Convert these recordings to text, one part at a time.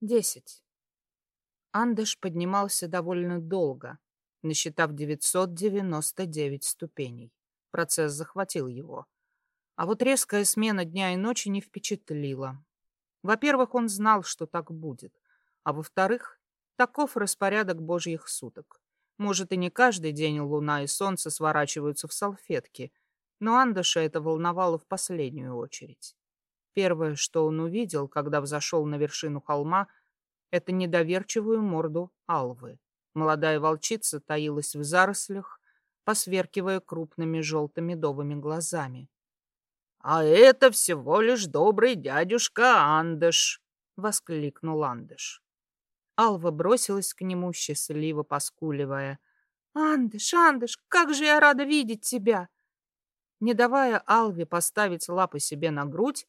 Десять. Андыш поднимался довольно долго, насчитав 999 ступеней. Процесс захватил его. А вот резкая смена дня и ночи не впечатлила. Во-первых, он знал, что так будет. А во-вторых, таков распорядок божьих суток. Может, и не каждый день луна и солнце сворачиваются в салфетки, но Андыша это волновало в последнюю очередь. Первое, что он увидел, когда взошел на вершину холма, это недоверчивую морду Алвы. Молодая волчица таилась в зарослях, посверкивая крупными желто-медовыми глазами. — А это всего лишь добрый дядюшка Андыш! — воскликнул Андыш. Алва бросилась к нему, счастливо поскуливая. — Андыш, Андыш, как же я рада видеть тебя! Не давая Алве поставить лапы себе на грудь,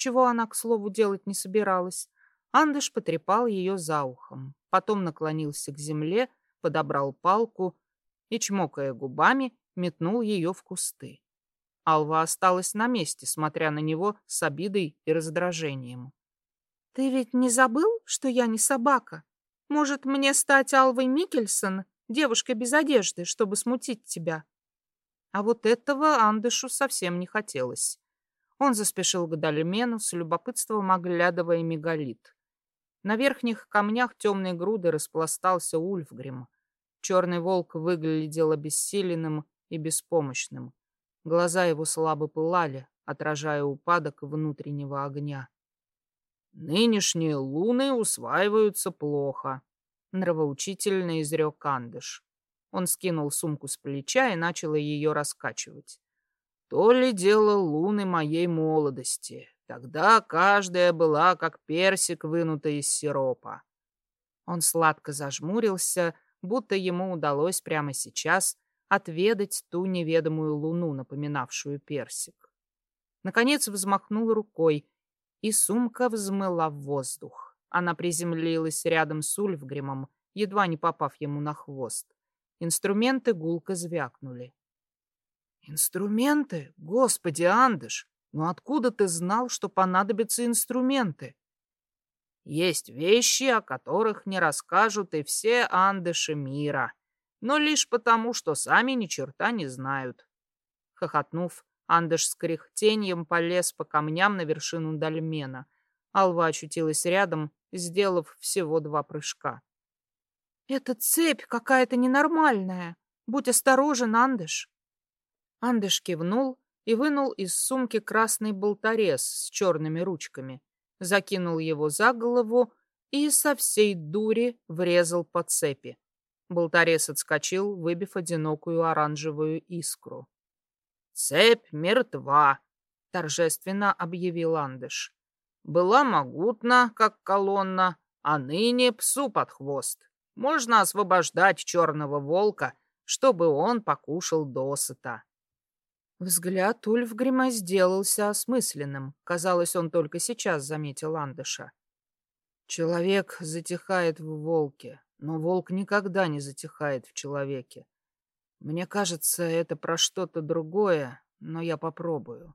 чего она, к слову, делать не собиралась, Андыш потрепал ее за ухом, потом наклонился к земле, подобрал палку и, чмокая губами, метнул ее в кусты. Алва осталась на месте, смотря на него с обидой и раздражением. — Ты ведь не забыл, что я не собака? Может, мне стать Алвой Микельсон, девушкой без одежды, чтобы смутить тебя? А вот этого Андышу совсем не хотелось. Он заспешил к Дальмену, с любопытством оглядывая мегалит. На верхних камнях темной груды распластался Ульфгрим. Черный волк выглядел обессиленным и беспомощным. Глаза его слабо пылали, отражая упадок внутреннего огня. «Нынешние луны усваиваются плохо», — нравоучительно изрек Кандыш. Он скинул сумку с плеча и начал ее раскачивать. «То ли дело луны моей молодости. Тогда каждая была как персик, вынутый из сиропа. Он сладко зажмурился, будто ему удалось прямо сейчас отведать ту неведомую луну, напоминавшую персик. Наконец взмахнул рукой, и сумка взмыла в воздух. Она приземлилась рядом с Ульфгримом, едва не попав ему на хвост. Инструменты гулко звякнули. «Инструменты? Господи, Андыш! Но откуда ты знал, что понадобятся инструменты? Есть вещи, о которых не расскажут и все андыши мира, но лишь потому, что сами ни черта не знают. Хохотнув, Андыш с кряхтеньем полез по камням на вершину дольмена. Алва очутилась рядом, сделав всего два прыжка. «Эта цепь какая-то ненормальная. Будь осторожен, Андыш!» Андыш кивнул и вынул из сумки красный болторез с черными ручками, закинул его за голову и со всей дури врезал по цепи. Болторез отскочил, выбив одинокую оранжевую искру. «Цепь мертва», — торжественно объявил Андыш. «Была могутна, как колонна, а ныне псу под хвост. Можно освобождать черного волка, чтобы он покушал досыта». Взгляд Ульфгрима сделался осмысленным. Казалось, он только сейчас заметил Андыша. Человек затихает в волке, но волк никогда не затихает в человеке. Мне кажется, это про что-то другое, но я попробую.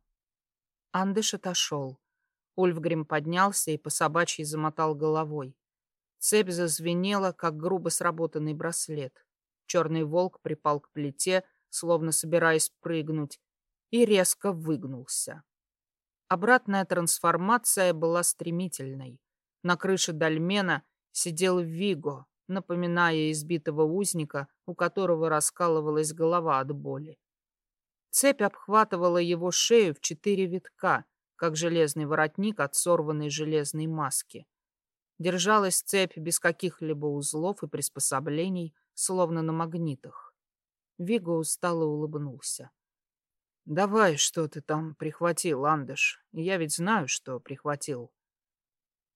Андыш отошел. Ульфгрим поднялся и по собачьей замотал головой. Цепь зазвенела, как грубо сработанный браслет. Черный волк припал к плите, словно собираясь прыгнуть, и резко выгнулся. Обратная трансформация была стремительной. На крыше дольмена сидел Виго, напоминая избитого узника, у которого раскалывалась голова от боли. Цепь обхватывала его шею в четыре витка, как железный воротник от сорванной железной маски. Держалась цепь без каких-либо узлов и приспособлений, словно на магнитах. Виго устало улыбнулся. Давай, что ты там прихватил, Андыш. Я ведь знаю, что прихватил.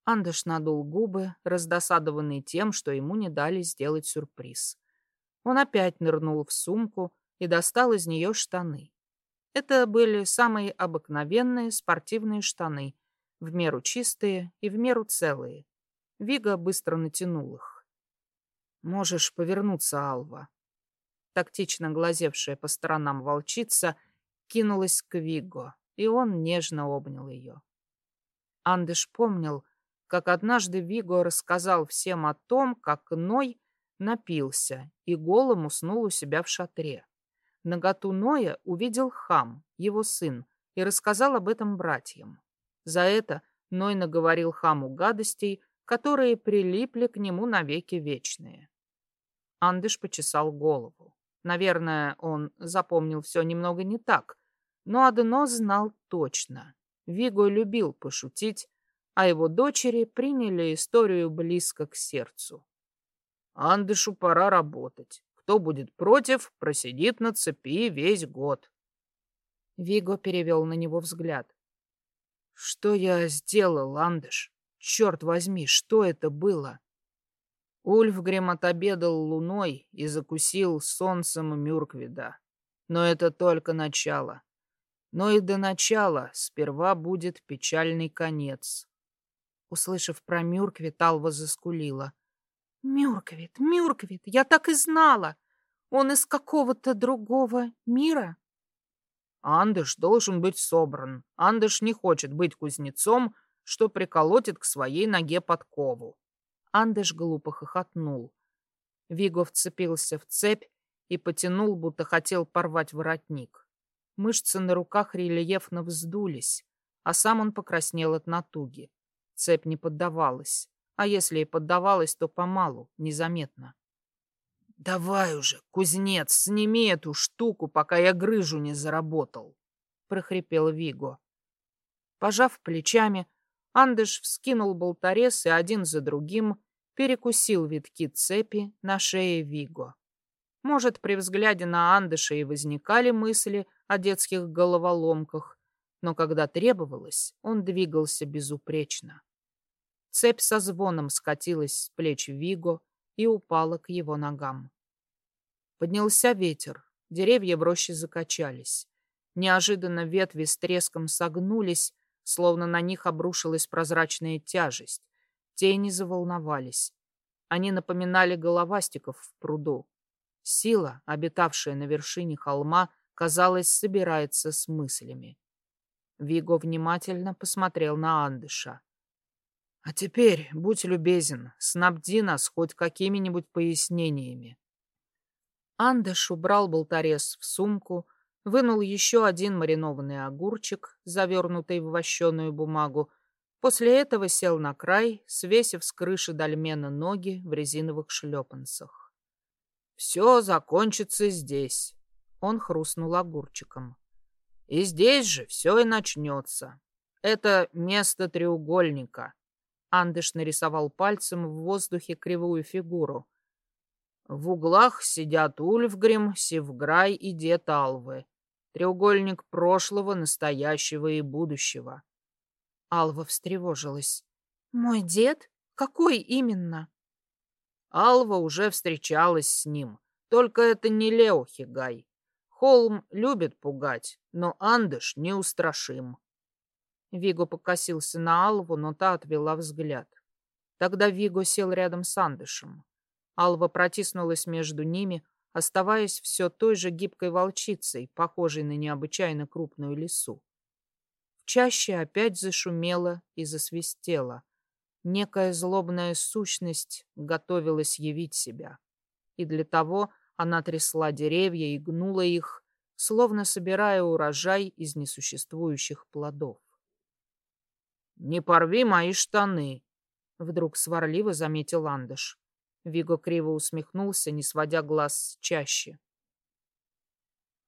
Андыш надул губы, раздосадованный тем, что ему не дали сделать сюрприз. Он опять нырнул в сумку и достал из нее штаны. Это были самые обыкновенные спортивные штаны, в меру чистые и в меру целые. Вига быстро натянул их. «Можешь повернуться, Алва». Тактично глазевшая по сторонам волчица — кинулась к Виго, и он нежно обнял ее. Андыш помнил, как однажды Виго рассказал всем о том, как Ной напился и голым уснул у себя в шатре. Наготу Ноя увидел хам, его сын, и рассказал об этом братьям. За это Ной наговорил хаму гадостей, которые прилипли к нему навеки вечные. Андыш почесал голову. Наверное, он запомнил все немного не так, но одно знал точно. Виго любил пошутить, а его дочери приняли историю близко к сердцу. Андышу пора работать. Кто будет против, просидит на цепи весь год. Виго перевел на него взгляд. Что я сделал, Андыш? Черт возьми, что это было? Ульфгрим отобедал луной и закусил солнцем Мюрквида. Но это только начало. Но и до начала сперва будет печальный конец. Услышав про Мюрквит, Алва заскулила. «Мюрквит, Мюрквит, я так и знала! Он из какого-то другого мира?» Андыш должен быть собран. Андыш не хочет быть кузнецом, что приколотит к своей ноге подкову. Андыш глупо хохотнул. Виго вцепился в цепь и потянул, будто хотел порвать воротник. Мышцы на руках рельефно вздулись, а сам он покраснел от натуги. Цепь не поддавалась, а если и поддавалась, то помалу, незаметно. «Давай уже, кузнец, сними эту штуку, пока я грыжу не заработал», — прохрипел Виго. Пожав плечами, Андыш вскинул болторез и один за другим перекусил витки цепи на шее Виго. Может, при взгляде на Андыша и возникали мысли о детских головоломках, но когда требовалось, он двигался безупречно. Цепь со звоном скатилась с плеч Виго и упала к его ногам. Поднялся ветер, деревья в роще закачались. Неожиданно ветви с треском согнулись, словно на них обрушилась прозрачная тяжесть. Тени заволновались. Они напоминали головастиков в пруду. Сила, обитавшая на вершине холма, казалось, собирается с мыслями. Виго внимательно посмотрел на Андыша. «А теперь, будь любезен, снабди нас хоть какими-нибудь пояснениями». Андыш убрал болторез в сумку, вынул еще один маринованный огурчик, завернутый в вощеную бумагу, после этого сел на край, свесив с крыши дольмена ноги в резиновых шлепанцах. «Все закончится здесь», — он хрустнул огурчиком. «И здесь же все и начнется. Это место треугольника». Андыш нарисовал пальцем в воздухе кривую фигуру. В углах сидят Ульфгрим, Севграй и дед Алвы. Треугольник прошлого, настоящего и будущего. Алва встревожилась. «Мой дед? Какой именно?» Алва уже встречалась с ним. Только это не Лео Хигай. Холм любит пугать, но Андыш неустрашим. Виго покосился на Алву, но та отвела взгляд. Тогда Виго сел рядом с Андышем. Алва протиснулась между ними, оставаясь все той же гибкой волчицей, похожей на необычайно крупную лису. В чаще опять зашумело и засвистело. Некая злобная сущность готовилась явить себя. И для того она трясла деревья и гнула их, словно собирая урожай из несуществующих плодов. «Не порви мои штаны!» — вдруг сварливо заметил Андыш. Виго криво усмехнулся, не сводя глаз с чаще.